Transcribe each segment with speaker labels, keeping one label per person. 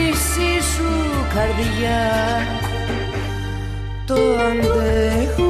Speaker 1: μισή σου καρδιά. Το αντέχω.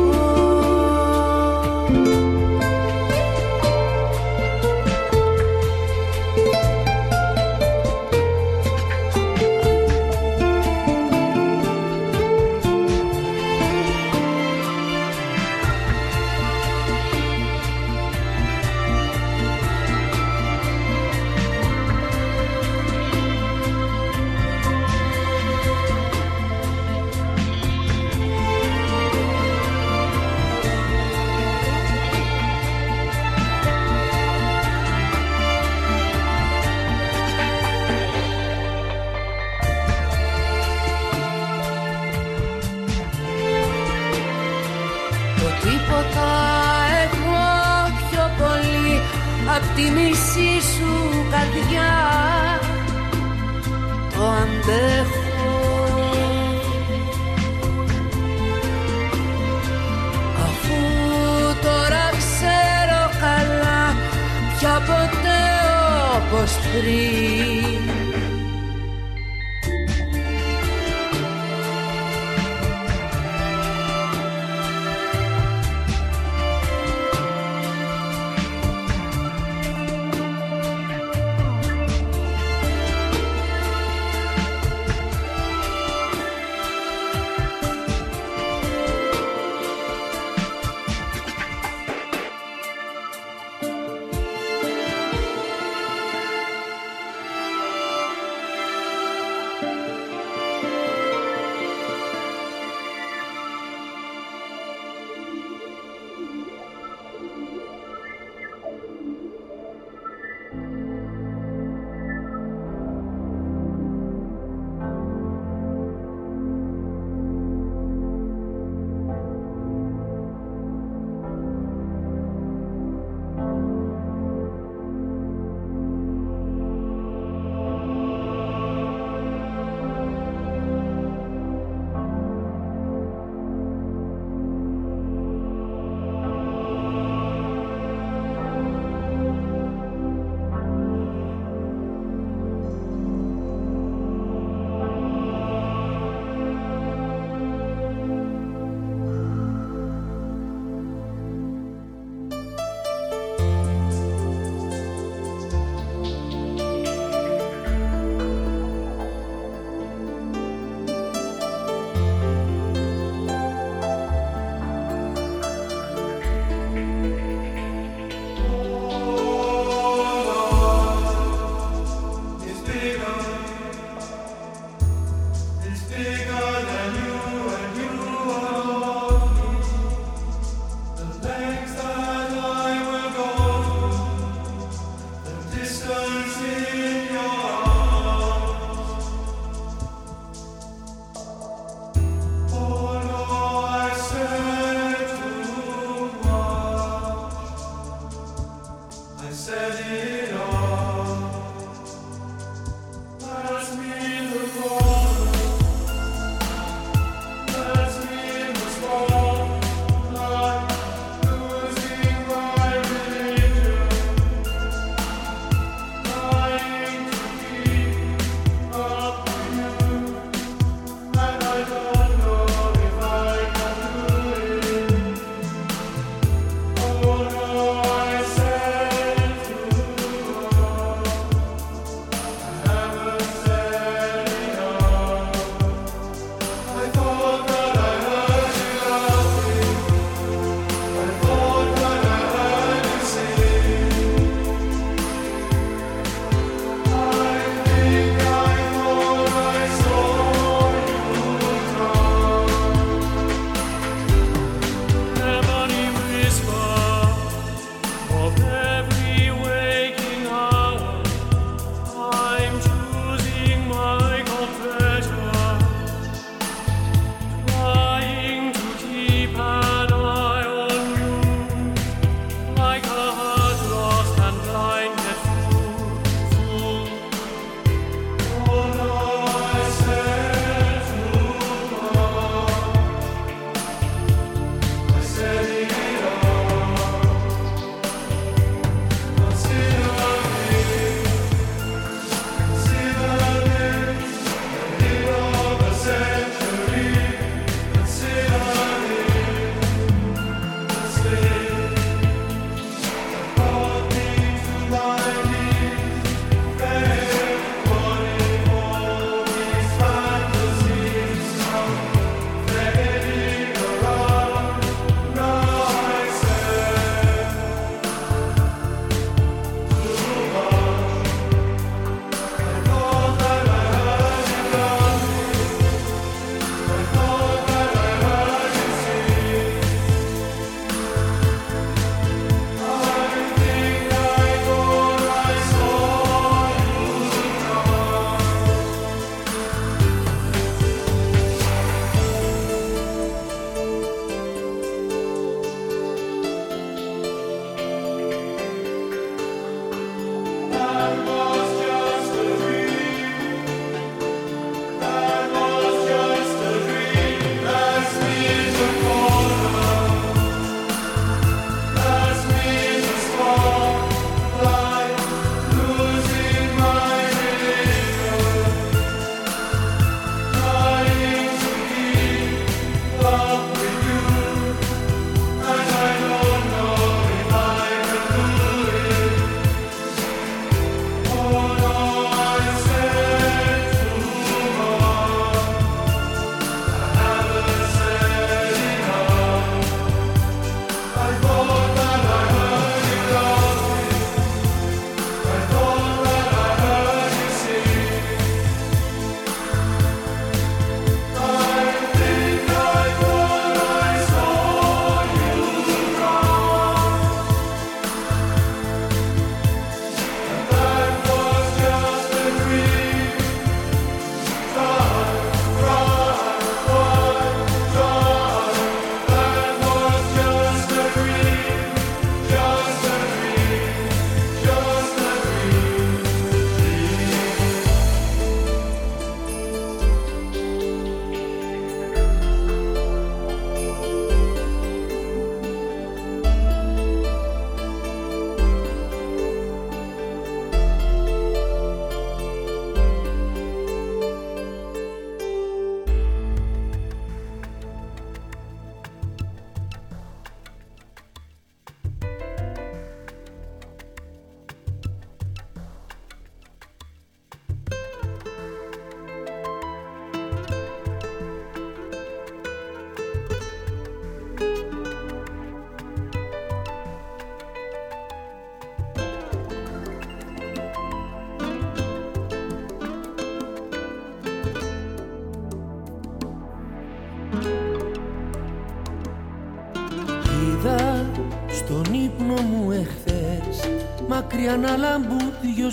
Speaker 1: αντέχω. Αφού τώρα ξέρω καλά πια ποτέ όπως πριν.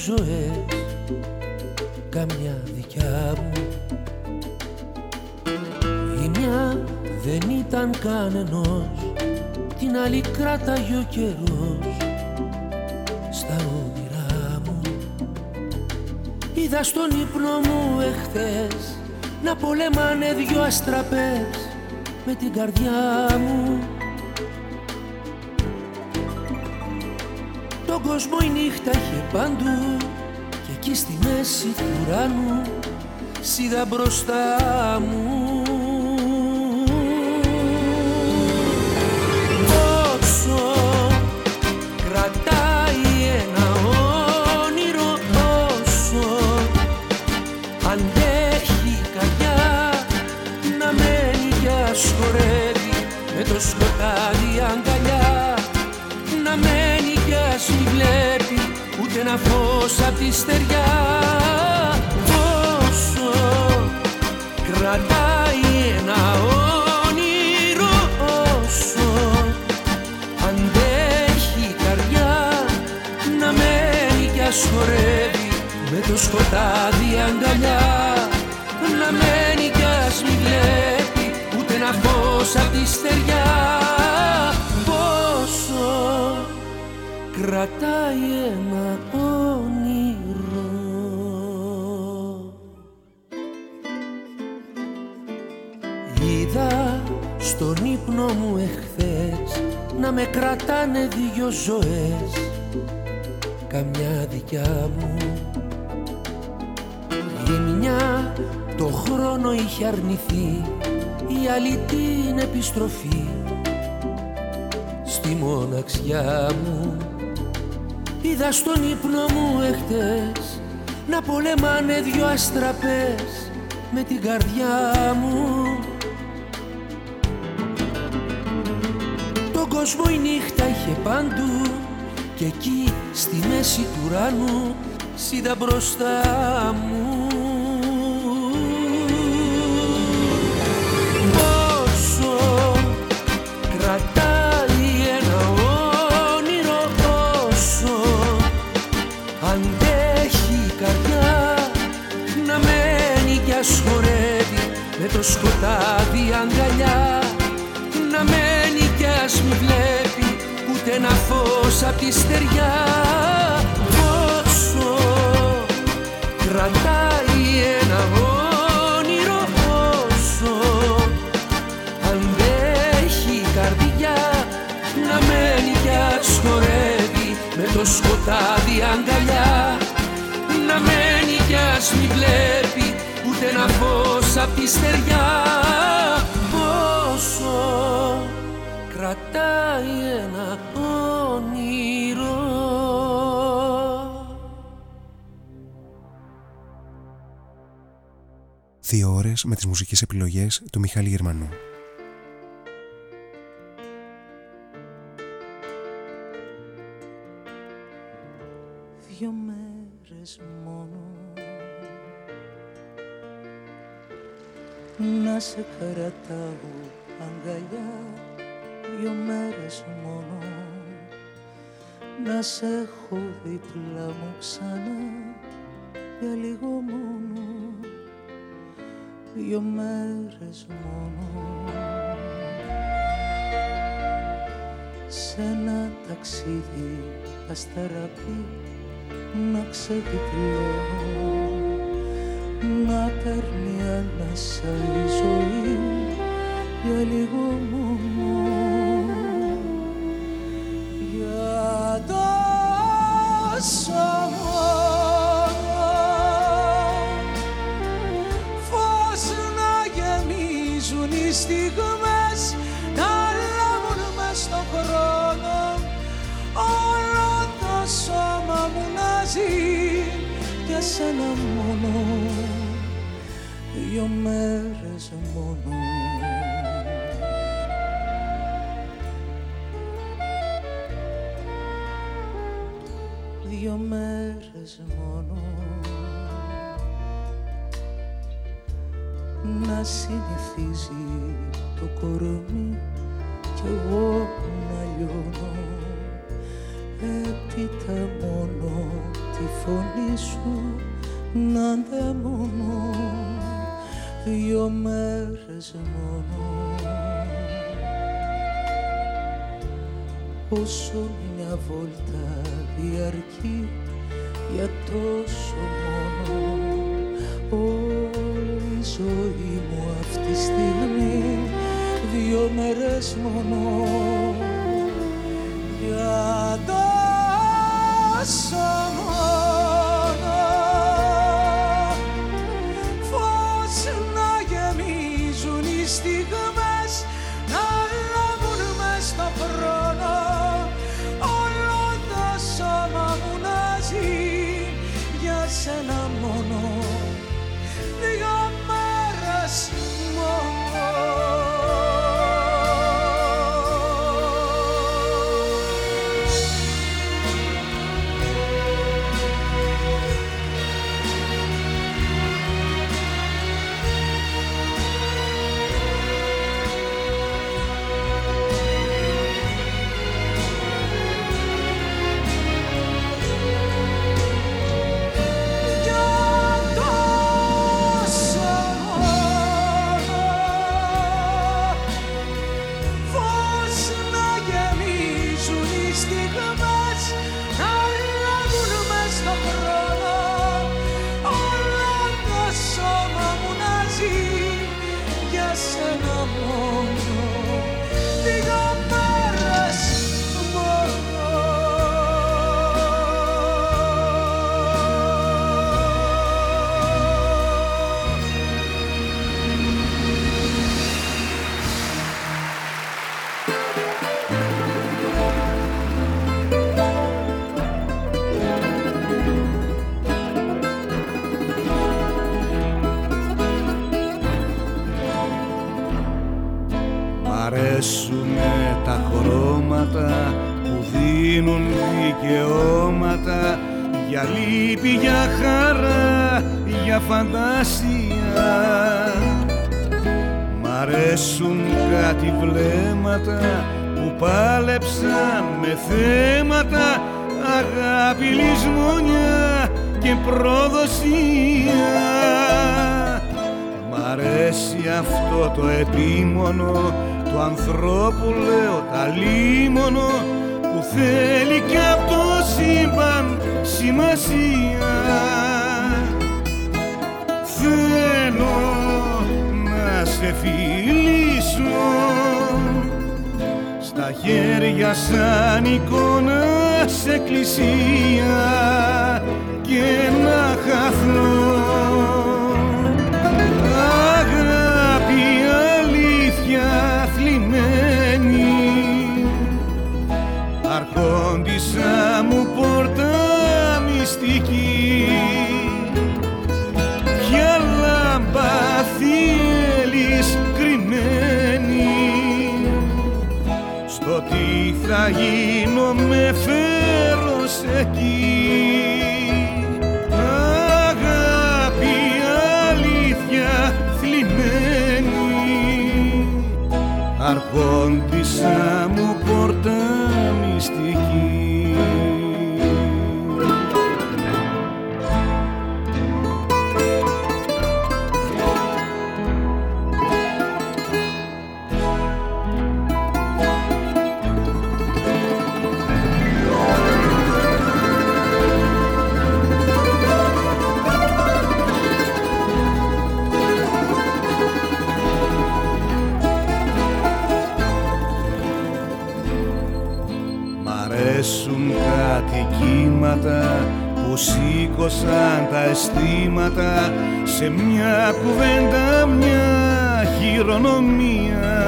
Speaker 1: Ζωές Καμιά δικιά μου. Η μια δεν ήταν κανενός Την άλλη κράταγε ο καιρός. Στα όνειρά μου Είδα στον ύπνο μου εχθές Να πολεμάνε δυο αστραπές Με την καρδιά μου Τον κόσμο η νύχτα είχε παντού. Και εκεί στη μέση του ουρανού Σίδα μπροστά μου ζωές καμιά δικιά μου. Η μια το χρόνο είχε αρνηθεί η άλλη την επιστροφή. Στη μοναξιά μου είδα στον ύπνο μου εχθές να πολεμάνε δυο αστραπές με την καρδιά μου. Κόσμο η νύχτα είχε παντού. Και εκεί στη μέση του ουρανού σίδα μπροστά μου
Speaker 2: Δύο ώρες με τις μουσικές επιλογές του Μιχάλη Γερμανού.
Speaker 3: Δυο μέρες μόνο. Να σε κρατάω αγκαλιά δυο μέρες μόνο. Να σε έχω δίπλα μου ξανά για λίγο μόνο δυο μέρες μόνο. Σε ένα ταξίδι αστεραπή να ξεδιπλώνω. Να παίρνει ανάσα η ζωή για λίγο μόνο σένα μόνο Δυο μέρες μόνο. Δυο μέρες μόνο. Να συνηθίζει το κορμί κι εγώ να λιώνω.
Speaker 4: Έπειτα μόνο τη φωνή σου να ανταμώνω δυο μέρες μόνο. Όσο μια βόλτα διαρκεί για τόσο μόνο όλη η ζωή μου αυτή τη στιγμή δυο μέρες μόνο. Για τόσο μόνο
Speaker 5: σήκωσαν τα αισθήματα σε μια κουβέντα μια χειρονομία.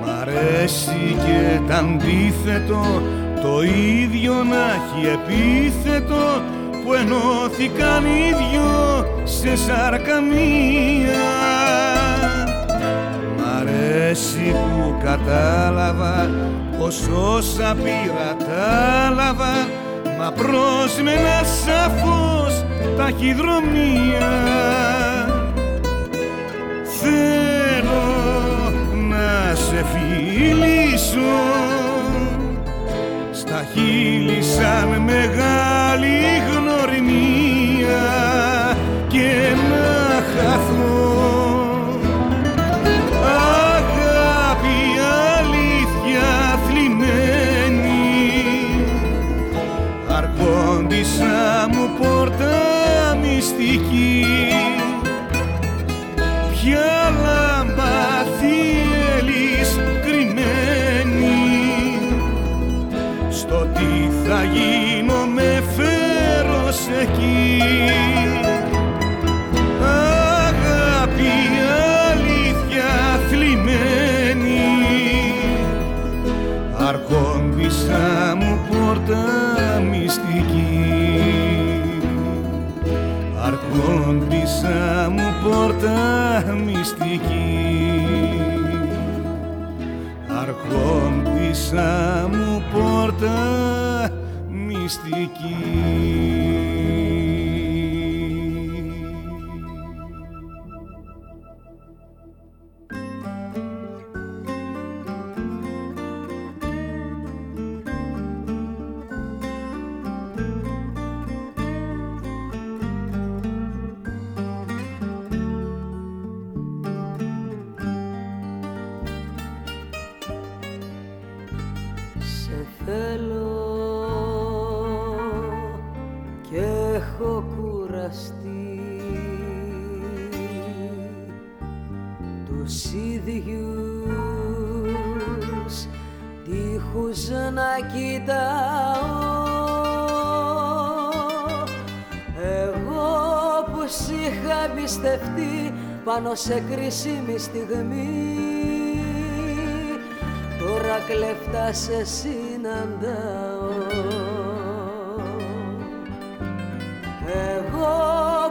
Speaker 5: Μ' αρέσει και τ' αντίθετο το ίδιο να έχει επίθετο που ενώθηκαν οι δυο σε σάρκα μία Μ' αρέσει που κατάλαβα πως όσα πήρα τα έλαβα Μα ένα σαφώς ταχυδρομεία Θέλω να σε φιλήσω.
Speaker 4: Στα χείλη σαν μεγάλη γνωριμία. morte πόρτα μυστική. Αρχόντισα μου πόρτα μυστική
Speaker 6: πάνω σε κρίσιμη στιγμή. Τώρα κλεφτά σε συναντάω. Εγώ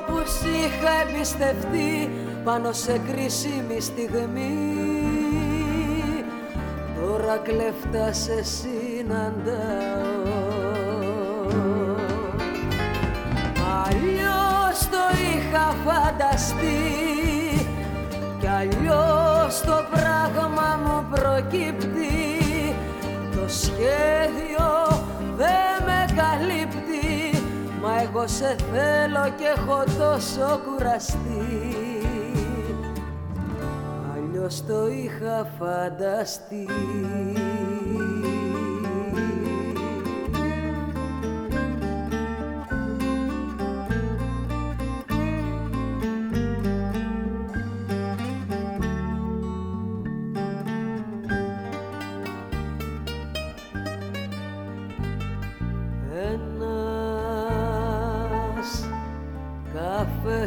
Speaker 6: που σ' είχα εμπιστευτεί πάνω σε κρίσιμη στιγμή. Τώρα κλεφτά σε συναντάω. Αλλιώς το είχα φανταστεί αλλιώς το πράγμα μου προκύπτει. Το σχέδιο δεν με καλύπτει. Μα εγώ σε θέλω και έχω τόσο κουραστεί. Αλλιώς το είχα φανταστεί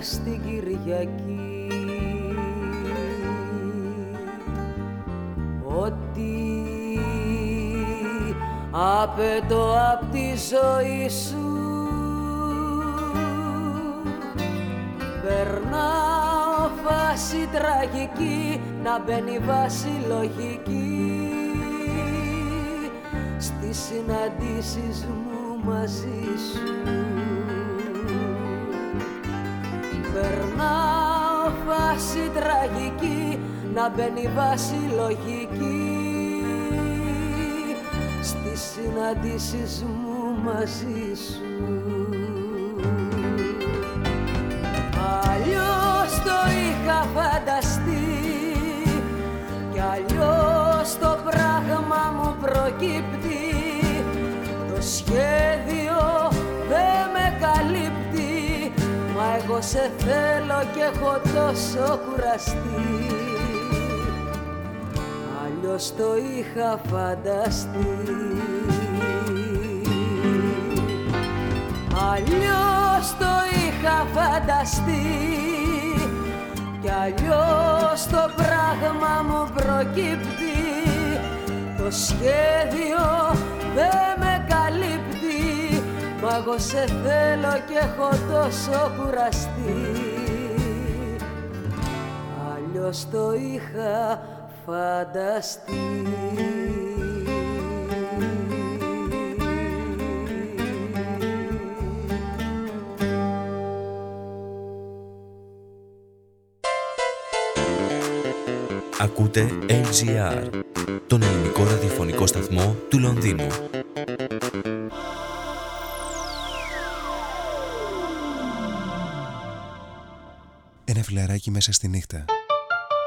Speaker 6: στην Κυριακή. Ότι απαιτώ απ' τη ζωή σου Περνάω φάση τραγική να μπαίνει βάση λογική. Στις συναντήσεις μου μαζί σου φάση τραγική να μπαίνει βάση λογική. Στις συναντήσεις μου μαζί σου σε θέλω και έχω τόσο κουραστεί. Αλλιώς το είχα φανταστεί. Αλλιώς το είχα φανταστεί. Κι αλλιώς το πράγμα μου προκύπτει. Το σχέδιο δεν με καλύπτει. Μα εγώ σε θέλω και έχω τόσο κουραστεί Αλλιώς το είχα φανταστεί
Speaker 7: Ακούτε LGR, τον ελληνικό ραδιοφωνικό σταθμό του Λονδίνου.
Speaker 8: φιλαράκι μέσα στη νύχτα.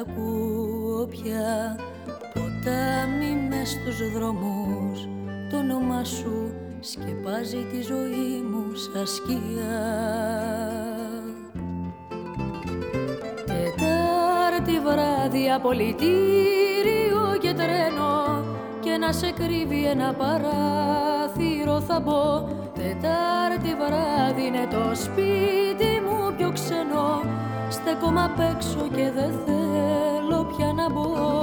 Speaker 9: Ακούω πια Ποτάμι μες στους δρόμους. Το όνομα σου σκεπάζει τη ζωή μου σαν σκιά. Τετάρτη βράδυ απολυτήριο και τρένο και να σε κρύβει ένα παράθυρο θα μπω. Τετάρτη βράδυ είναι το σπίτι μου πιο ξενό Στέκομαι απ' έξω και δεν θέλω πια να μπω.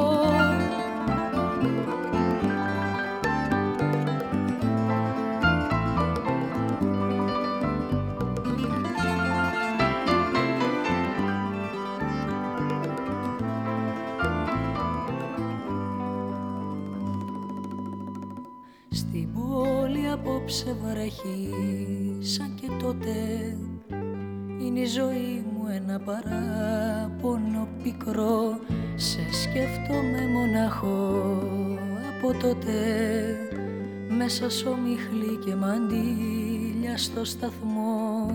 Speaker 9: Απόψε βρέχει σαν και τότε. Είναι η ζωή μου ένα παράπονο πικρό Σε σκέφτομαι μοναχό από τότε. Μέσα σ' ομιχλή και μαντήλια στο σταθμό.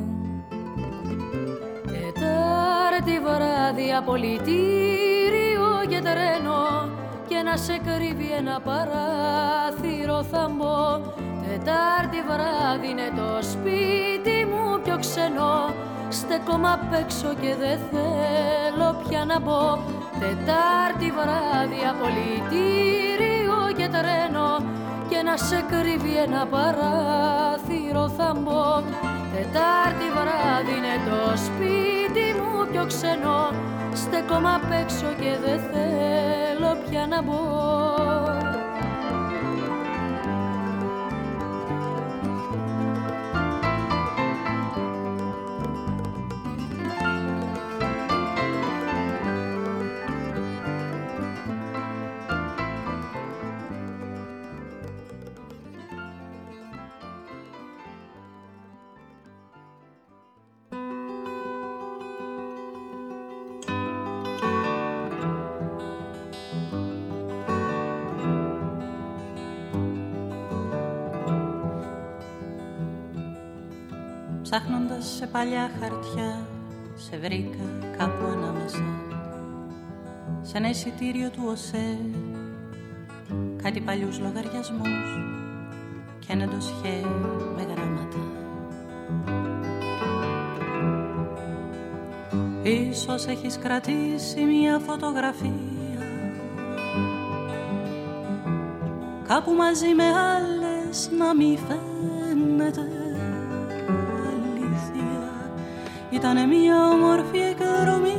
Speaker 9: Τετάρτη βράδυ απολυτήριο και τρένο και να σε κρύβει ένα παράθυρο θα μπω Τετάρτη βράδυ είναι το σπίτι μου πιο ξενό Στέκομαι απ' έξω και δεν θέλω πια να μπω Τετάρτη βράδυ απολυτήριο και τρένο Και να σε κρύβει ένα παράθυρο θα μπω Τετάρτη βράδυ είναι το σπίτι μου πιο ξενό Στέκομαι απ' έξω και δεν θέλω πια να μπω
Speaker 10: Ψάχνοντας σε παλιά χαρτιά Σε βρήκα κάπου ανάμεσα. Σε ένα εισιτήριο του ΟΣΕ Κάτι παλιούς λογαριασμούς Και ένα ντοσιέ με γράμματα. Ίσως έχεις κρατήσει μια φωτογραφία Κάπου μαζί με άλλες να μη φαίνεται ήταν μια όμορφη εκδρομή.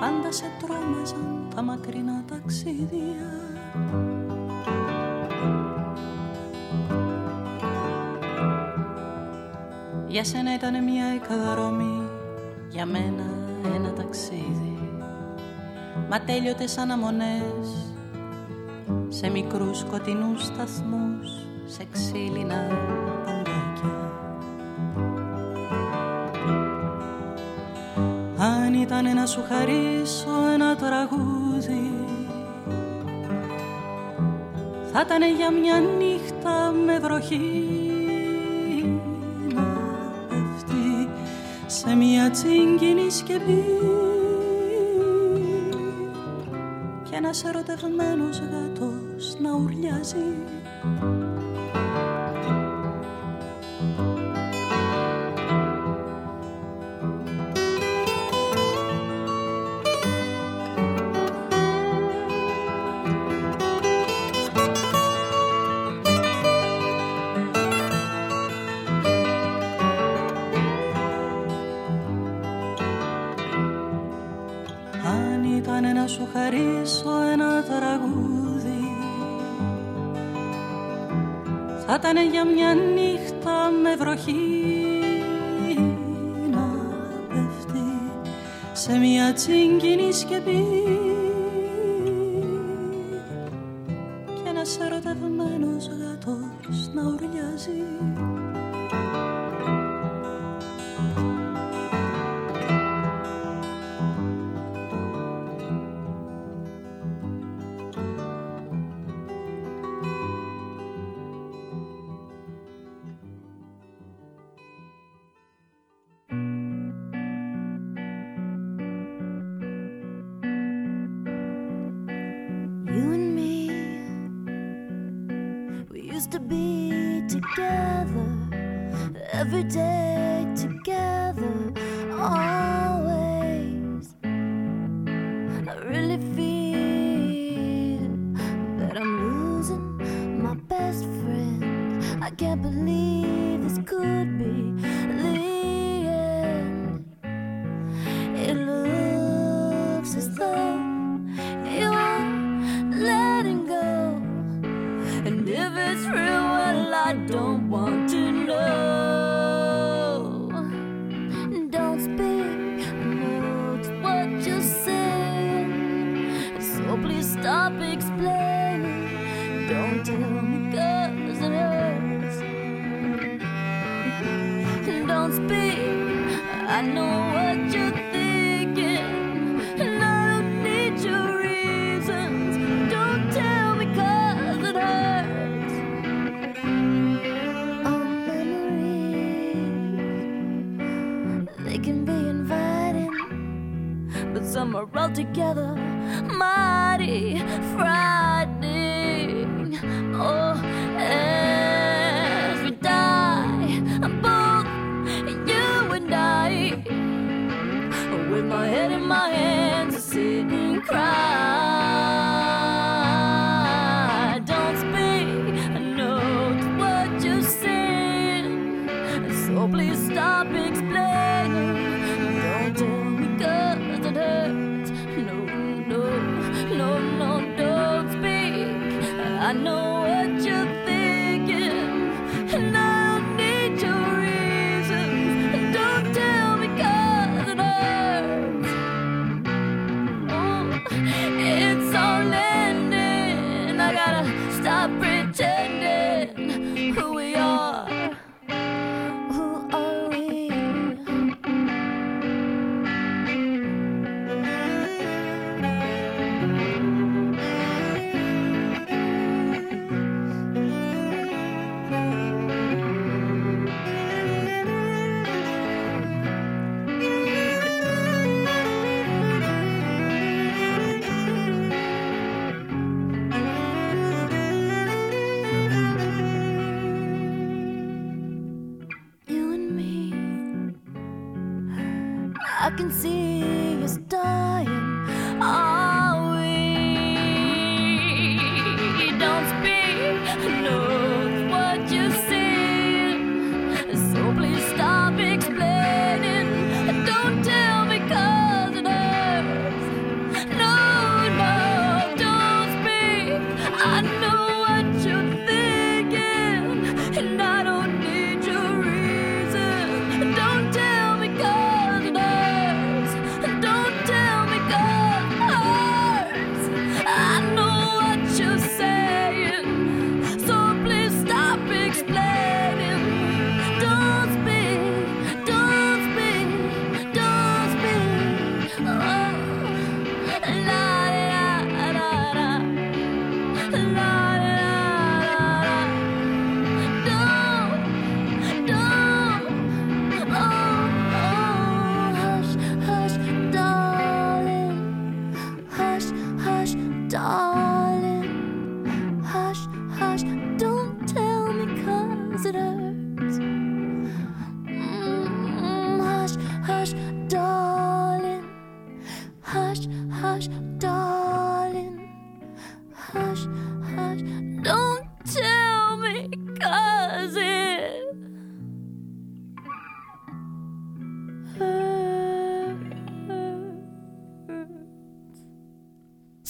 Speaker 10: Πάντα σε τρόμαζαν τα μακρινά ταξίδια. Για σένα ήταν μια εκδρομή Για μένα ένα ταξίδι. Μα τέλειωτες σαν αμονές Σε μικρούς σκοτεινούς σταθμούς Σε ξύλινα Αν ήταν να σου χαρίσω ένα τραγούδι Θα ήταν για μια νύχτα με βροχή. Να πέφτει σε μια τσίγκινη σκεπή. Και ένας ερωτευμένος γάτος να ουρλιάζει ήταν για μια νύχτα με βροχή να πέφτει σε μια τσίγκινη σκεπή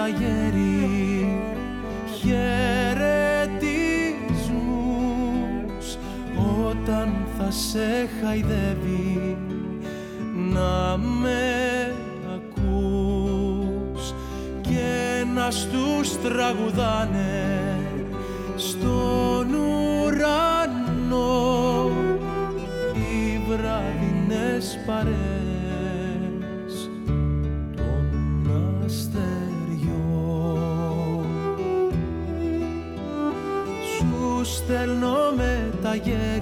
Speaker 3: τα όταν θα σε χαϊδεύει να με ακούς και να στους τραγουδάνε. Yeah.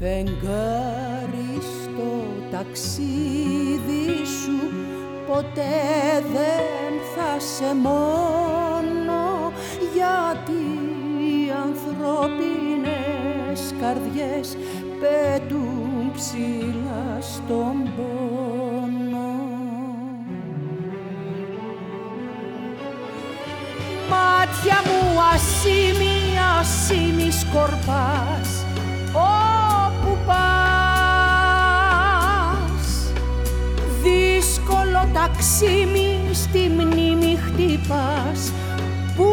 Speaker 3: Φεγγάρι στο ταξίδι σου
Speaker 8: ποτέ δεν θα σε μόνο γιατί οι ανθρώπινες καρδιές
Speaker 11: πέτουν ψηλά στον πόνο. Μάτια μου ασήμι, ασήμις σκορπάς ταξίμι στη μνήμη χτυπάς Πού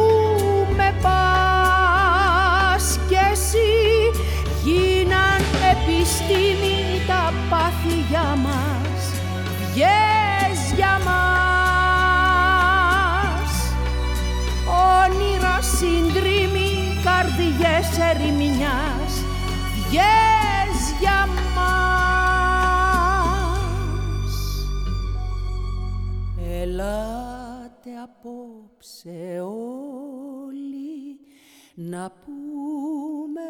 Speaker 11: με πας κι εσύ. Γίναν
Speaker 12: επιστήμη τα πάθη για μας Βγες για μας.
Speaker 11: Όνειρα συντρίμη καρδιές ερημινιάς Ελάτε απόψε όλοι να πούμε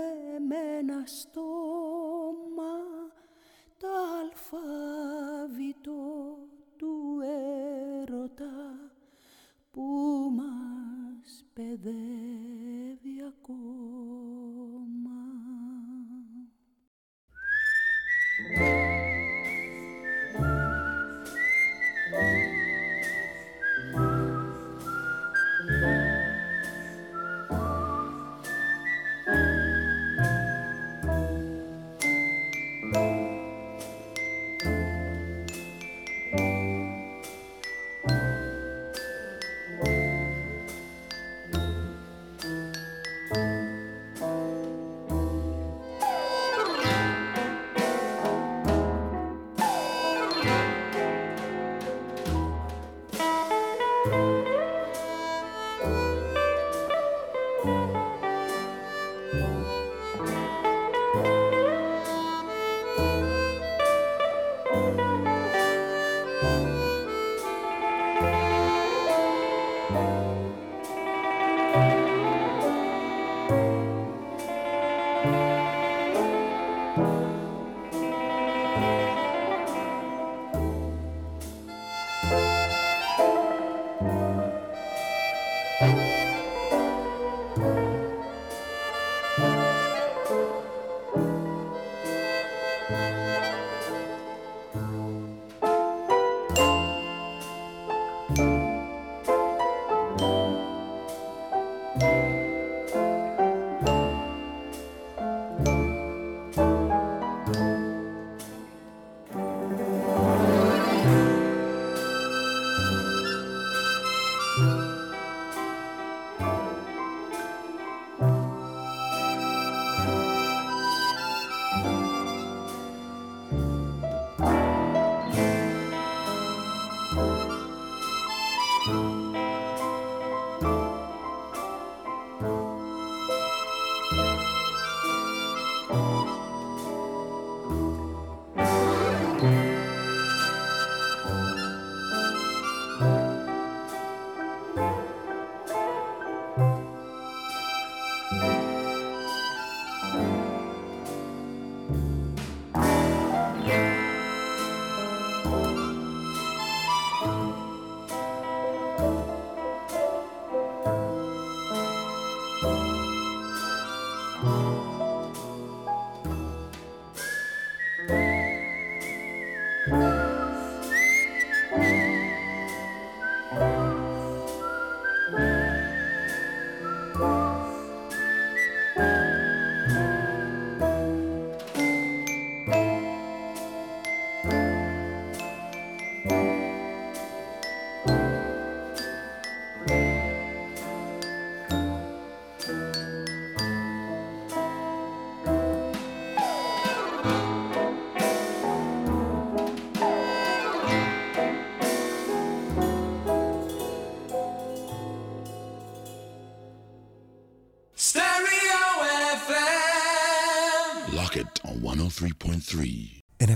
Speaker 11: με ένα στόμα το αλφάβητο του έρωτα που μας παιδεύει ακόμα.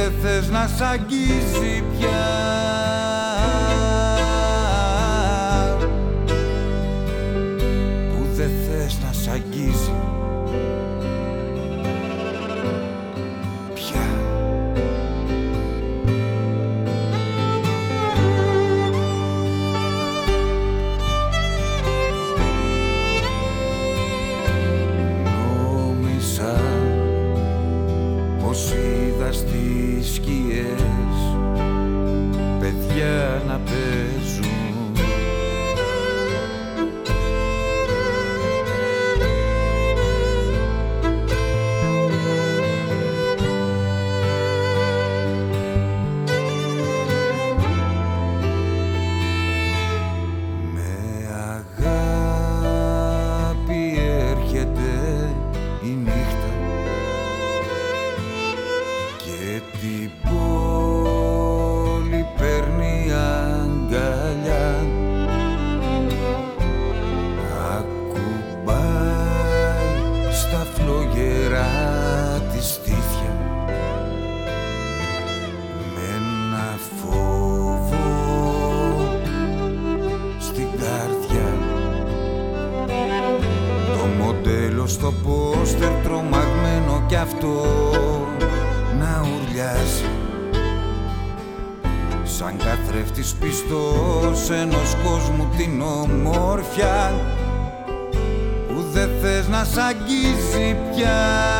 Speaker 4: δεν θες να σ' αγγίζει πια. Που δεν θες να σ' αγγίζει. μας αγγίζει πια.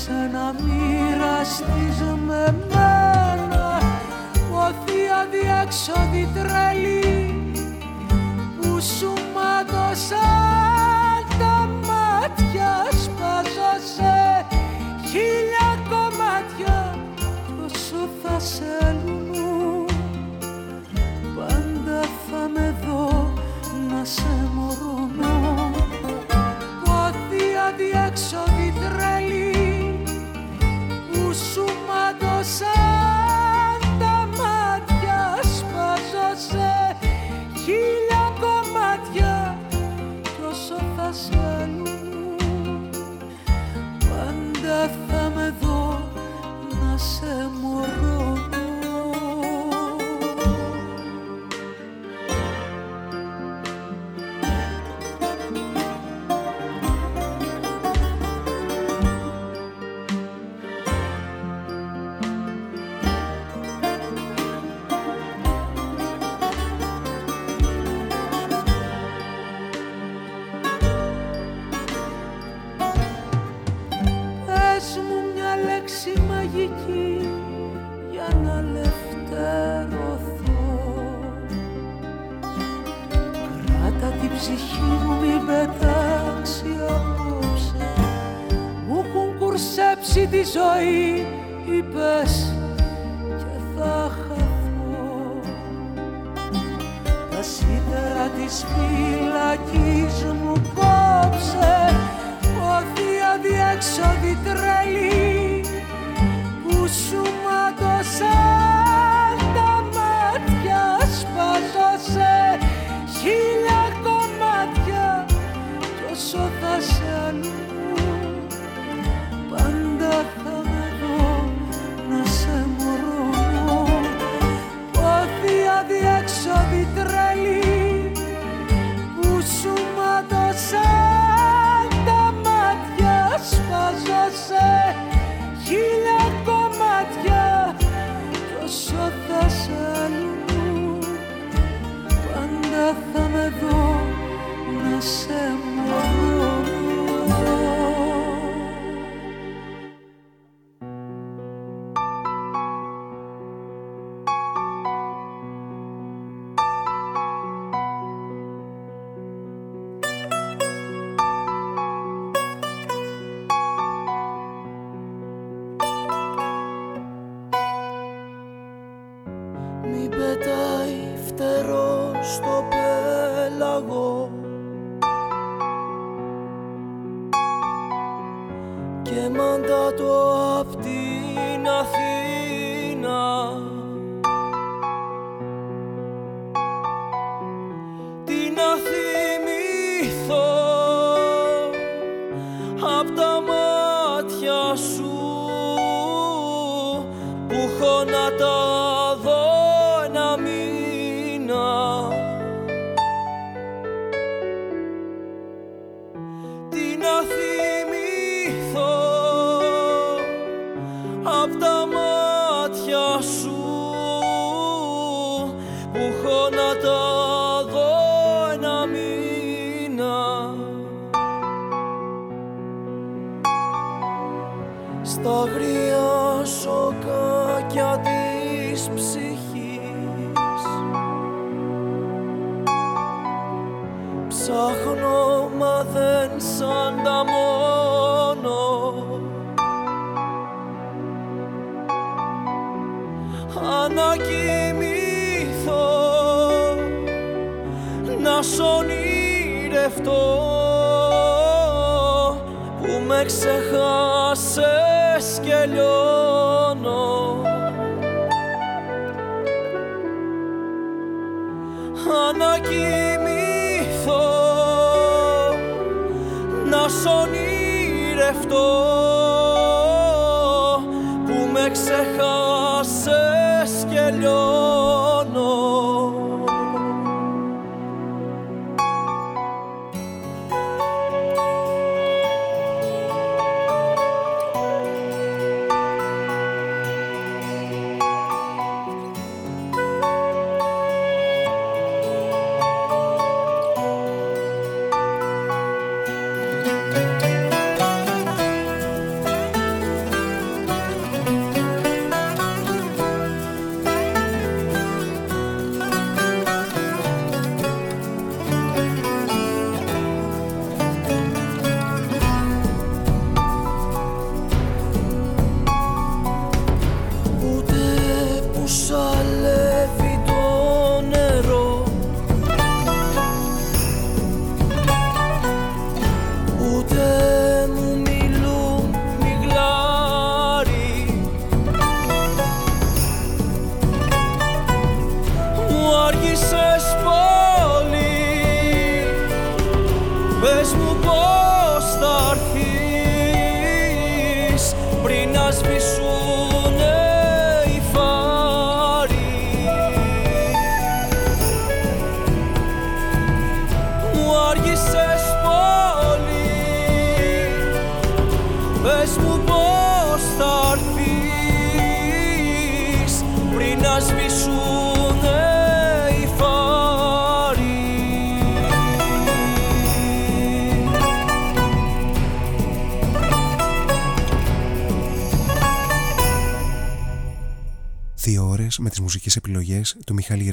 Speaker 4: ξαναμοιραστείς με
Speaker 11: μένα οθεί την τρελή που σου
Speaker 8: μάτωσε. του Μιχάλη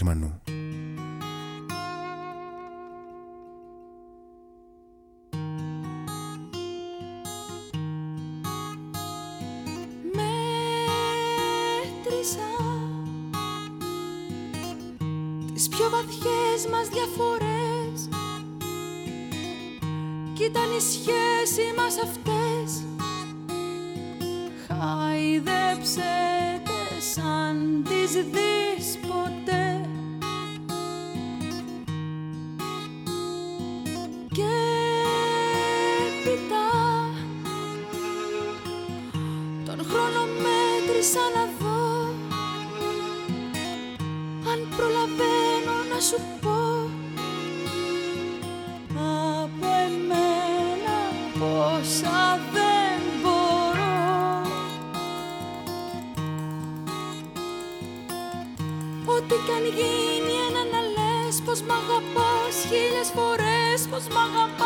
Speaker 9: τις πιο βαθιές μας διαφορές. Κοίτανε ήταν η σχέση μας αυτή Musmangam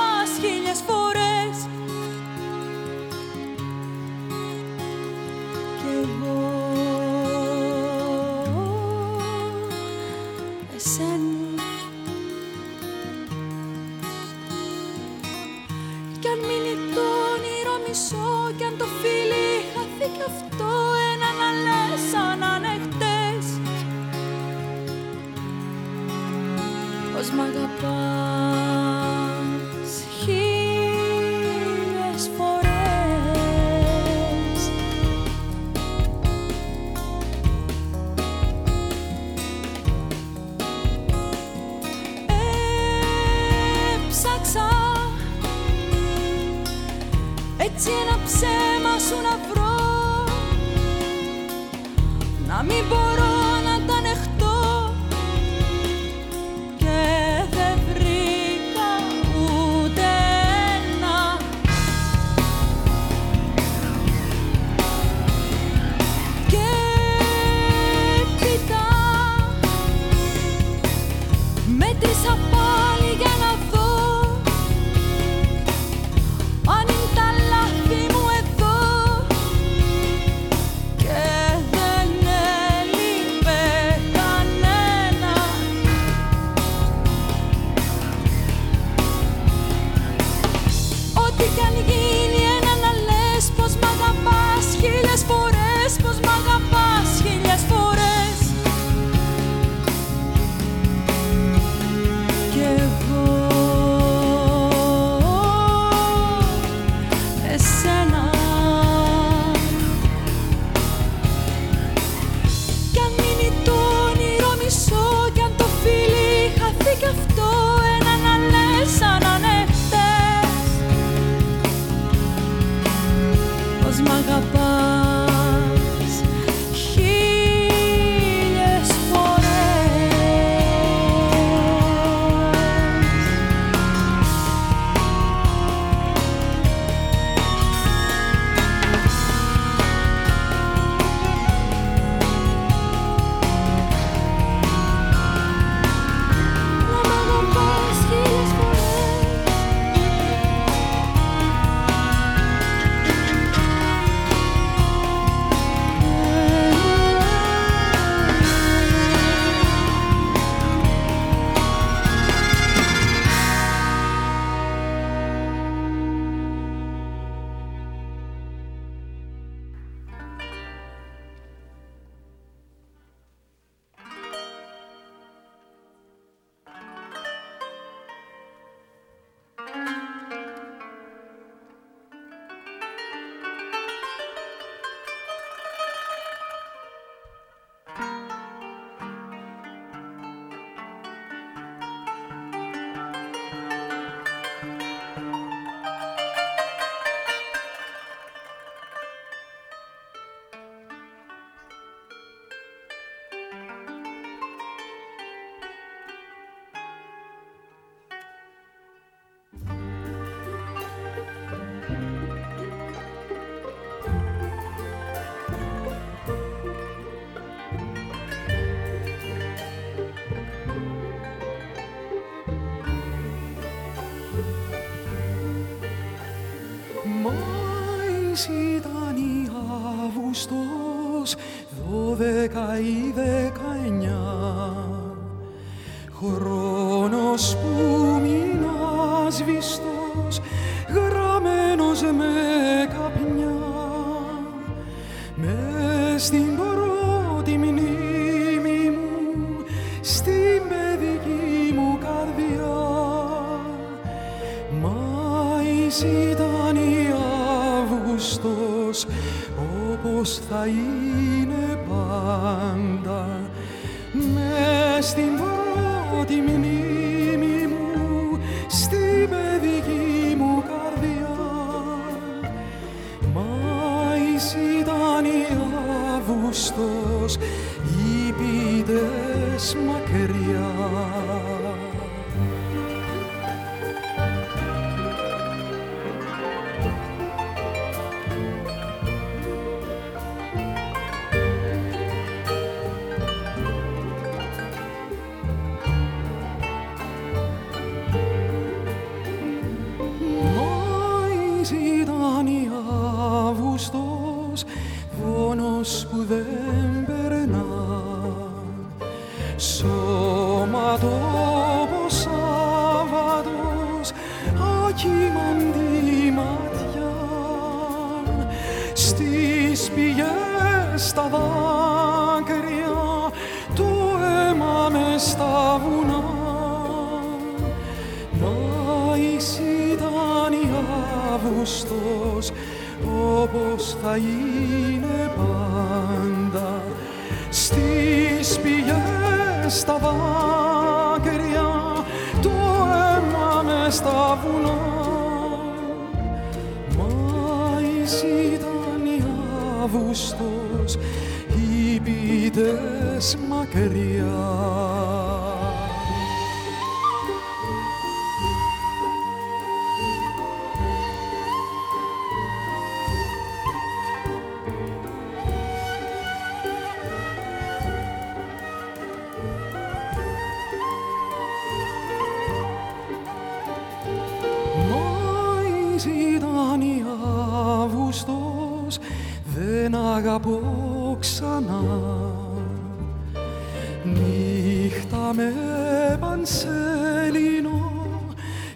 Speaker 9: πανσελίνο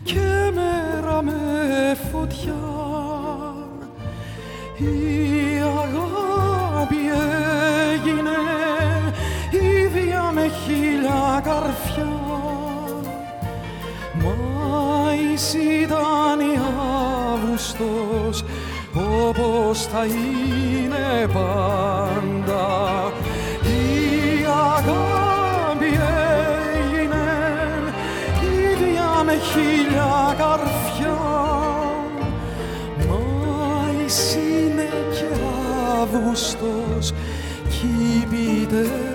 Speaker 9: και
Speaker 10: μέρα με φωτιά. Η αγάπη έγινε ίδια με χίλια καρφιά. Μα εσύ ήταν η Αύγουστος όπως θα είναι πάντα. χίλια καρφιά. Μα εσύ είναι κι Αύγουστος κι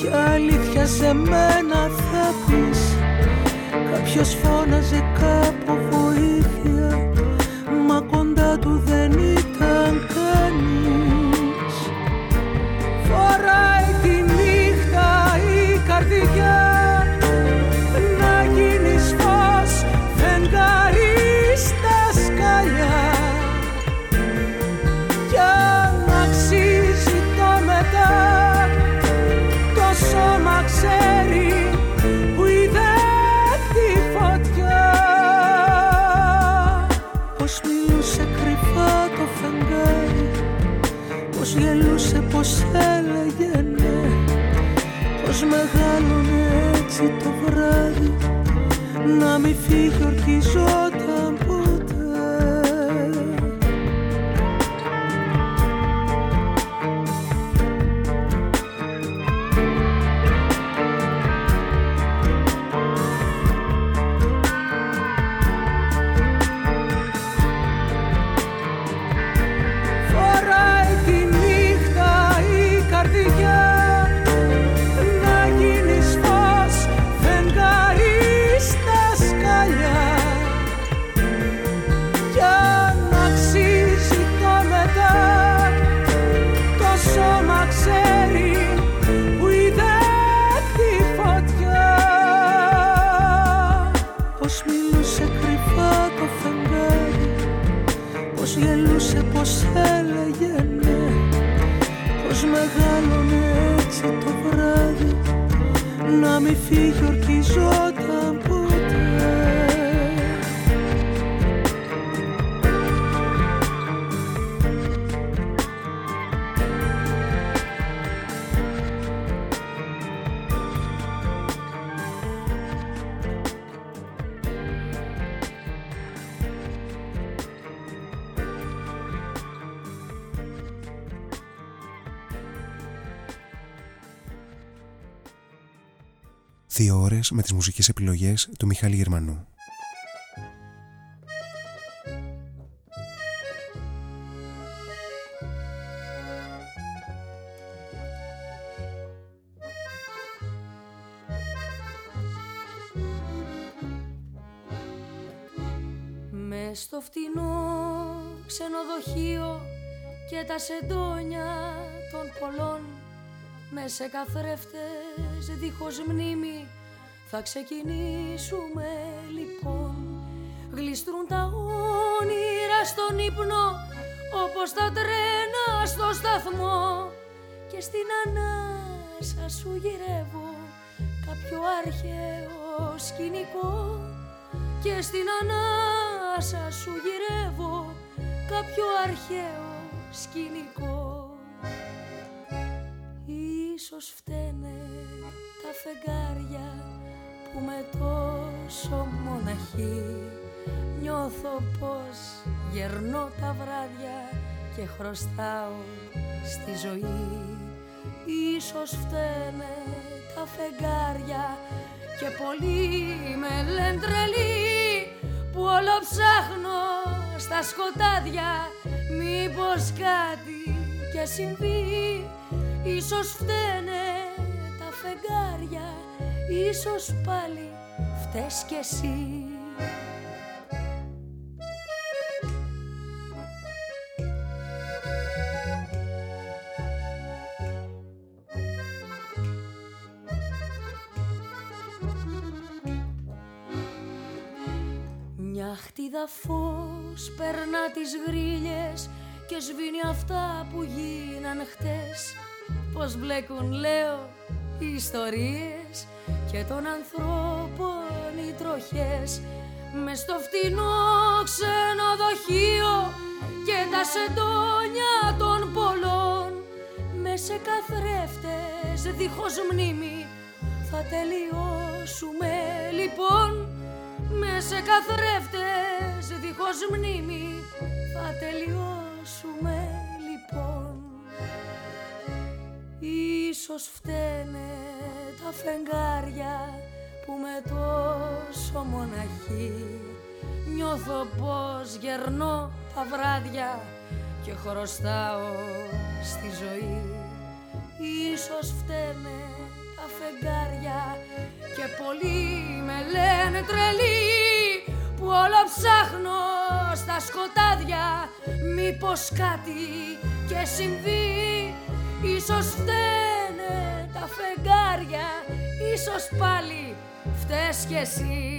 Speaker 11: Ποια αλήθεια σε μένα θα πεις Κάποιος φώναζε κάπου βοήθεια
Speaker 8: Δύο ώρες με τις μουσικές επιλογές του Μιχάλη Γερμανού.
Speaker 9: Μες στο φτηνό ξενοδοχείο και τα σεντόνια των πολλών μες σε καθρέφτες δίχως μνήμη θα ξεκινήσουμε λοιπόν. Γλιστρούν τα όνειρα στον ύπνο όπως τα τρένα στο σταθμό. Και στην ανάσα σου γυρεύω κάποιο αρχαίο σκηνικό. Και στην ανάσα σου γυρεύω κάποιο αρχαίο σκηνικό. Ίσως φταίνε τα φεγγάρια που με τόσο μοναχή νιώθω πως γερνώ τα βράδια και χρωστάω στη ζωή. Ίσως φταίνε τα φεγγάρια και πολλοί με λένε τρελή που όλο ψάχνω στα σκοτάδια. Μήπως κάτι και συμβεί. Ίσως φταίνε τα φεγγάρια Ίσως πάλι φταίς κι εσύ. Μια χτίδα φως περνά τις γρίλες και σβήνει αυτά που γίναν χτες. Πως μπλέκουν λέω οι ιστορίες και των ανθρώπων οι τροχές. Μες στο φτηνό ξενοδοχείο και τα σεντόνια των πολλών. Με σε καθρέφτες δίχως μνήμη θα τελειώσουμε λοιπόν. Με σε καθρέφτες δίχως μνήμη θα τελειώσουμε λοιπόν.
Speaker 11: Ίσως φταίνε τα φεγγάρια που με τόσο μοναχή. Νιώθω πως γερνώ τα βράδια και χρωστάω στη ζωή. Ίσως φταίνε τα φεγγάρια και πολλοί με λένε τρελή που όλο ψάχνω στα σκοτάδια. Μήπως κάτι και συμβεί Ίσως φταίνε τα φεγγάρια Ίσως πάλι φταίς κι εσύ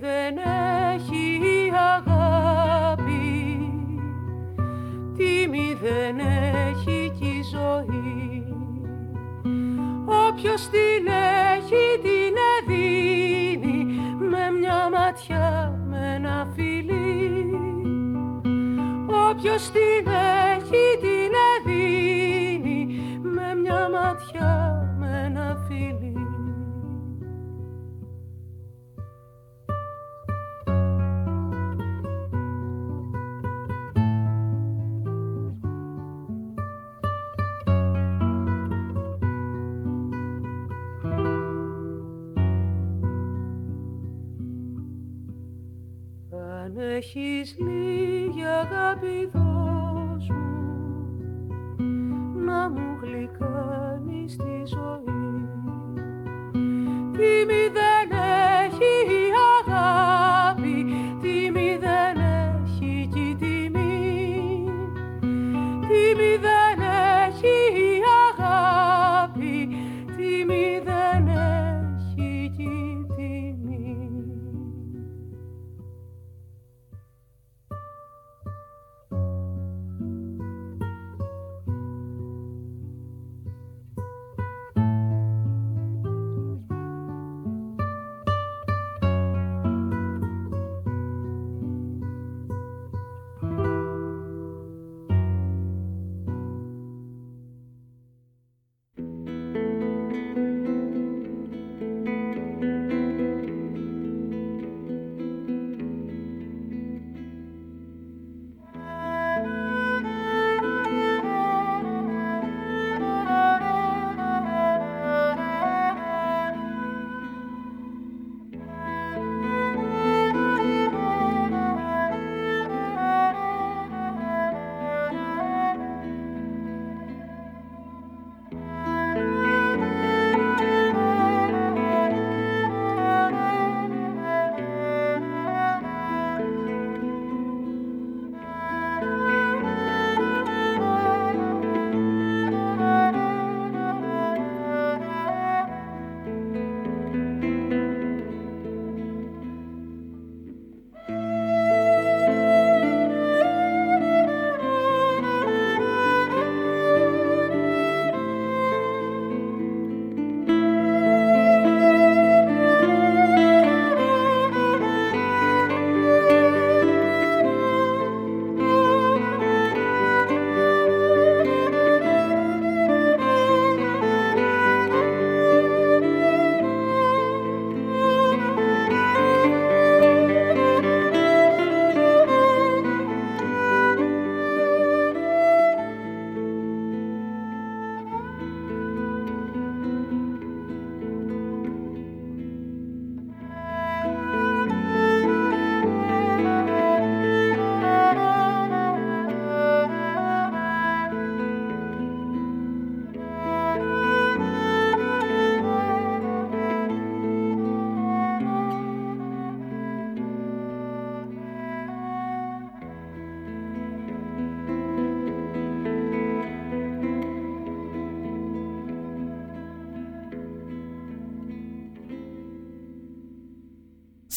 Speaker 11: δεν έχει αγάπη. Τίμη δεν έχει κι η ζωή. Όποιος την έχει την δίνει με μια ματιά με ένα φιλί. Όποιος την έχει έχεις λίγη αγάπη δώσ' μου. Να μου γλυκάνεις τη ζωή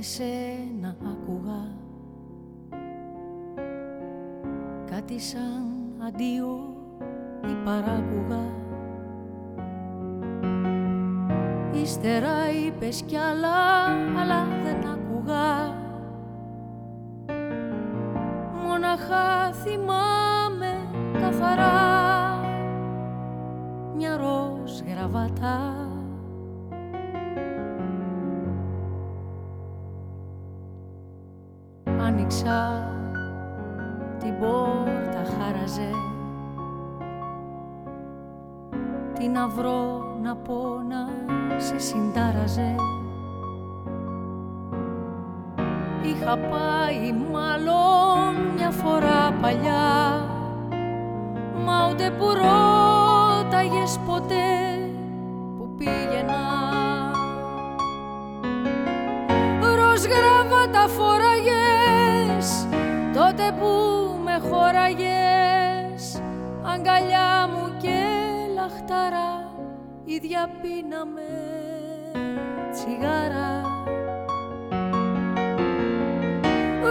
Speaker 9: εσένα άκουγα κάτι σαν αντίο ή παράκουγα. Ύστερα είπες κι άλλα, αλλά δεν άκουγα Μοναχά θυμάμαι καθαρά. Μια ροζ γραβάτα. να βρω να πω να σε συντάραζε. Είχα πάει μάλλον μια φορά παλιά Μα ούτε που ρώταγες ποτέ που πήγαινα. Ροζ γραβάτα φοράγες τότε που με χώραγες αγκαλιά λαχταρά ίδια πίναμε τσιγάρα.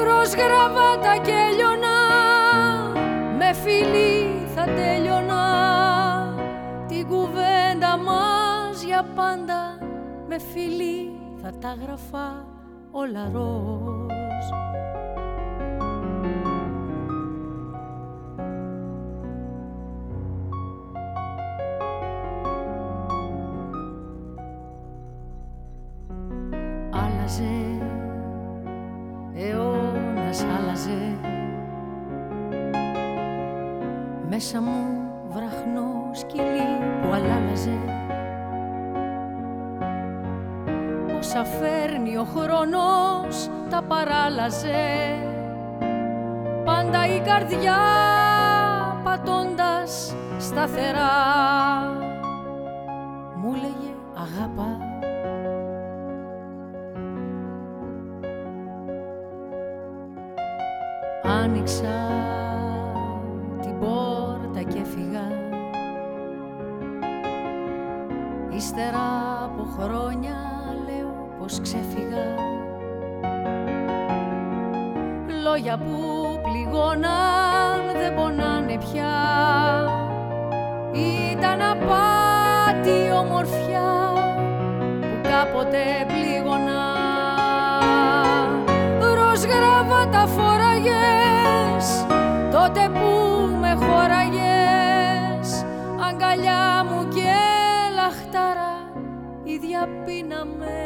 Speaker 9: Ροζ γραβάτα και λιονά με φιλί θα τελειωνά την κουβέντα μας για πάντα με φιλί θα τα γραφά όλα ροζ. πάντα η καρδιά ταξίδια πίναμε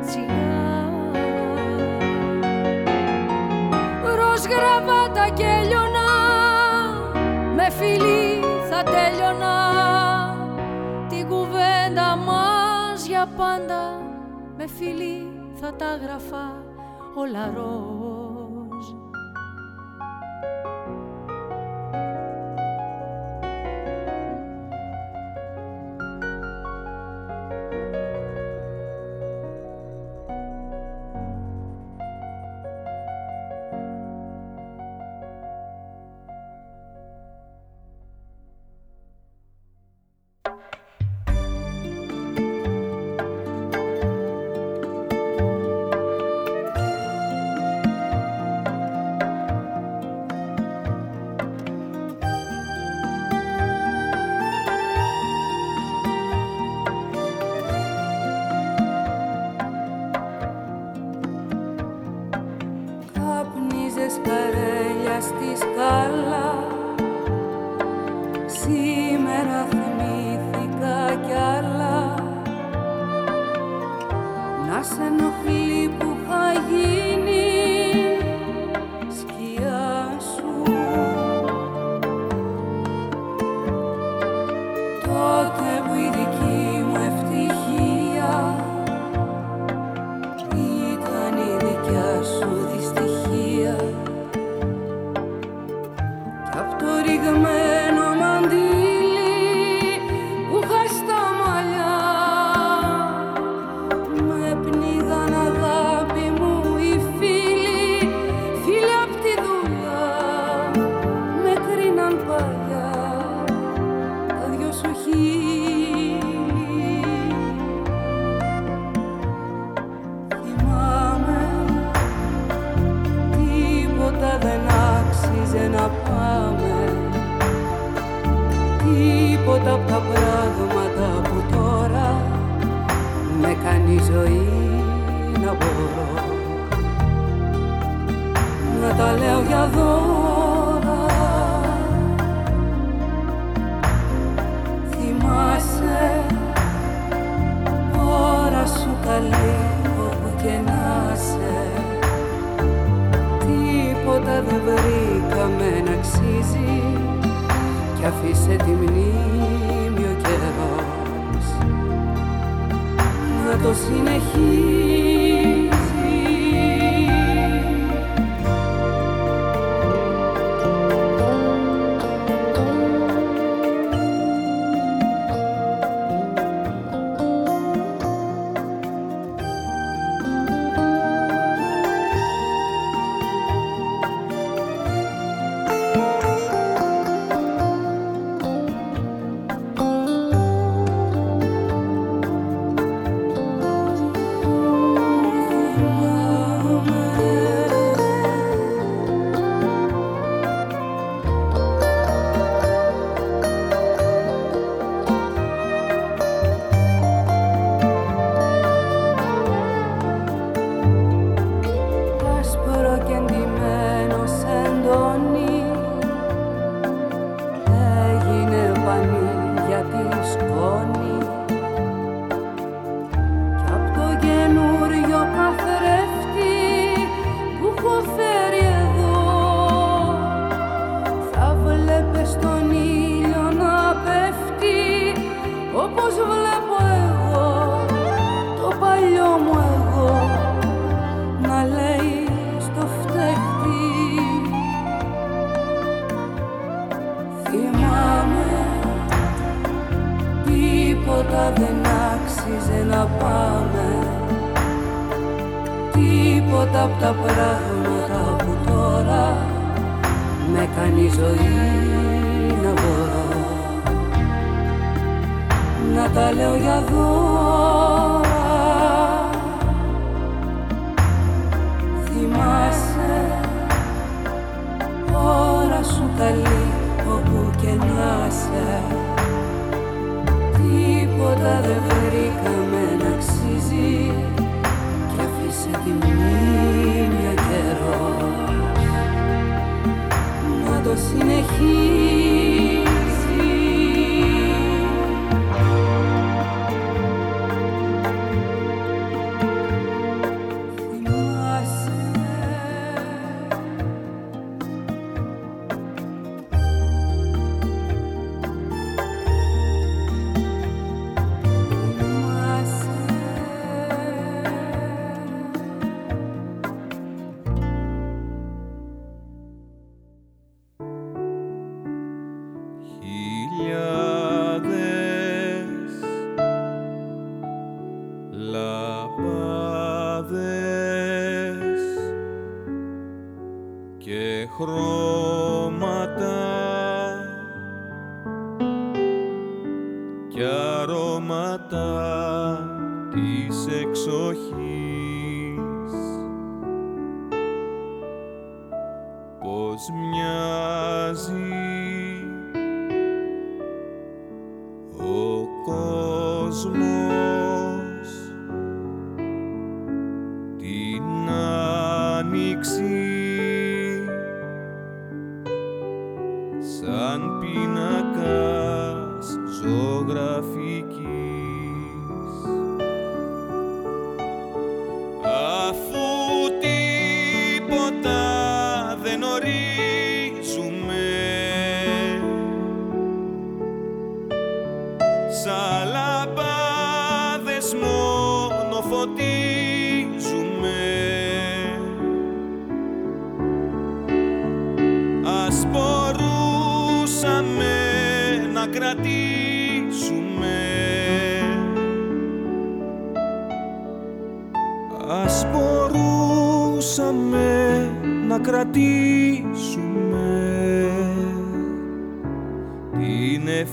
Speaker 9: τσιγάρα. Ροζ γραβάτα και λιωνά με
Speaker 13: φίλη θα τέλειωνα την κουβέντα μας για πάντα με φίλη θα τα γραφά όλα ροζ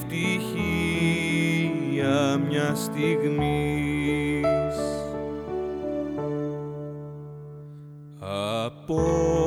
Speaker 14: ευτυχία
Speaker 4: μιας στιγμής. Από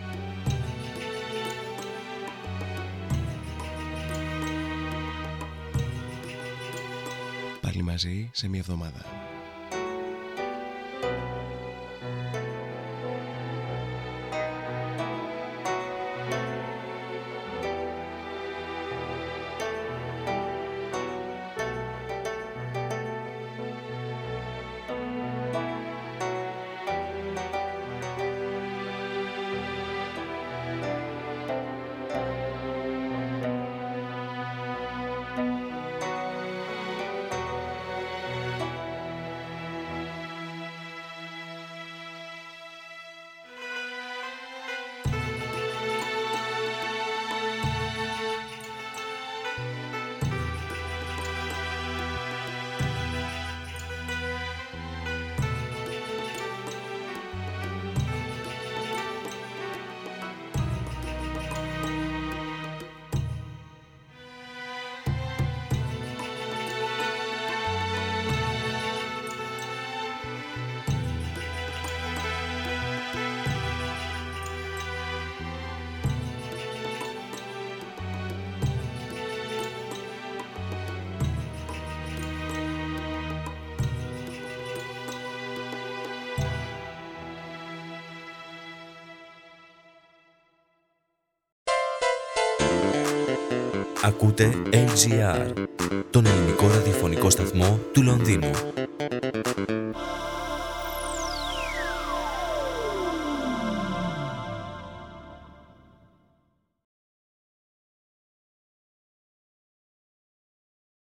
Speaker 4: Πάλι μαζί σε μία εβδομάδα.
Speaker 7: Ακούτε LGR, τον ελληνικό ραδιοφωνικό σταθμό του Λονδίνου.